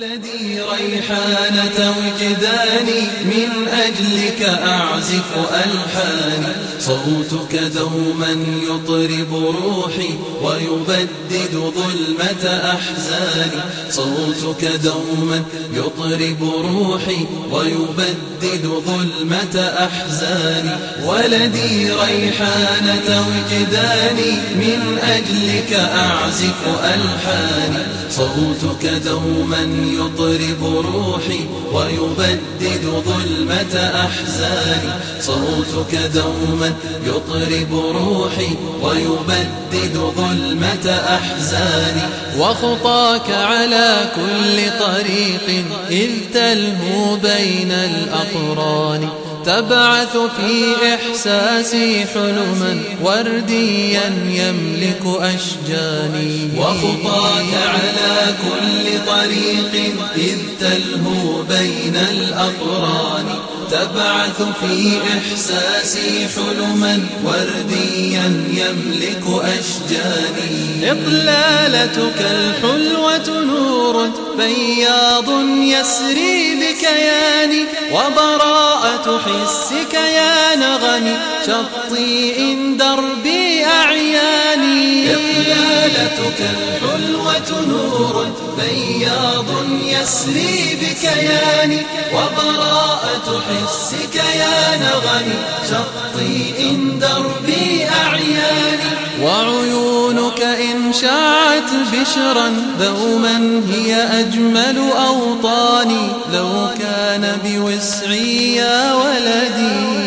ولدي ريحانة وجداني من أجلك أعزف ألحاني صوتك دوما يطرب روحي ويبدد ظلمة أحزاني. صوتك دوما يطرب روحي ويبدد ظلمة أحزاني. ولدي ريحانة وجداني من أجلك أعزف ألحاني صوتك دوما يطرب روحي ويبدد ظلمة أحزاني. صوتك دوما يطرب روحي ويبدد ظلمة أحزاني. وخطاك على كل طريق إذ تلهو بين الأقران. تبعث في إحساسي حلما ورديا يملك أشجاني. وخطاك على كل طريق إذ تلهو بين الأقران تبعث في إحساسي حلما ورديا يملك أشجاني. إطلالتك الحلوة نور بياض يسري بكياني وبراءة حسك يا نغمي شطي إن دربي أعياني. إطلالتك الحلوة نور بياض يسري بكياني وبراءة حسك يا نغمي شطي إن دربي أعياني. وعيونك إن شاعت بشرا دوما هي أجمل أوطاني لو كان بوسعي يا ولدي.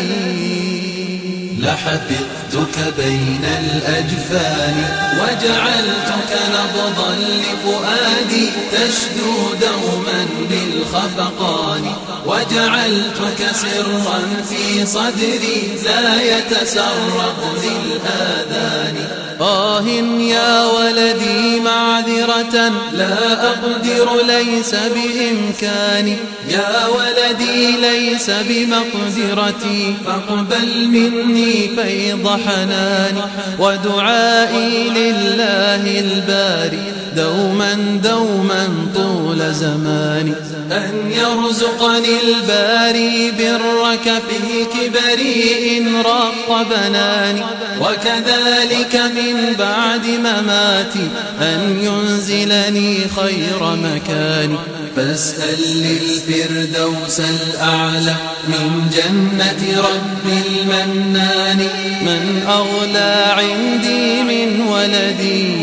لحفظتك بين الأجفان وجعلتك نبضا لفؤادي تشدو دوما بالخفقان وجعلتك سرا في صدري لا يتسرب للآذان. آه يا ولدي معذرة لا أقدر ليس بإمكاني. يا ولدي ليس بمقدرتي فاقبل مني فيض حناني. ودعائي لله الباري. دوما دوما طول زماني. أن يرزقني الباري برك في كبري إن رق بناني. وكذلك من بعد مماتي. أن ينزلني خير مكاني. فاسأل للفردوس الأعلى. من جنة رب المنان. من أغلى عندي من ولدي.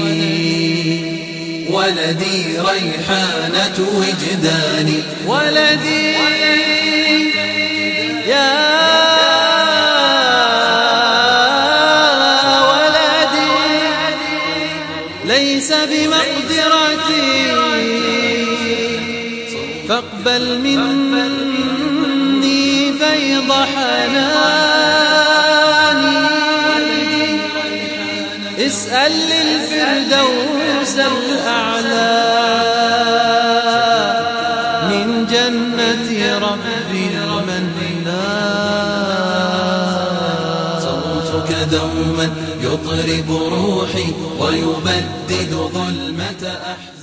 ولدي ريحانة وجداني ولدي يا ولدي ليس بمقدرتي. فاقبل مني فيض حناني اسأل للفردوس الأعلى. من جنة رب المنان صوتك دوما يطرب روحي ويبدد ظلمة أحزاني.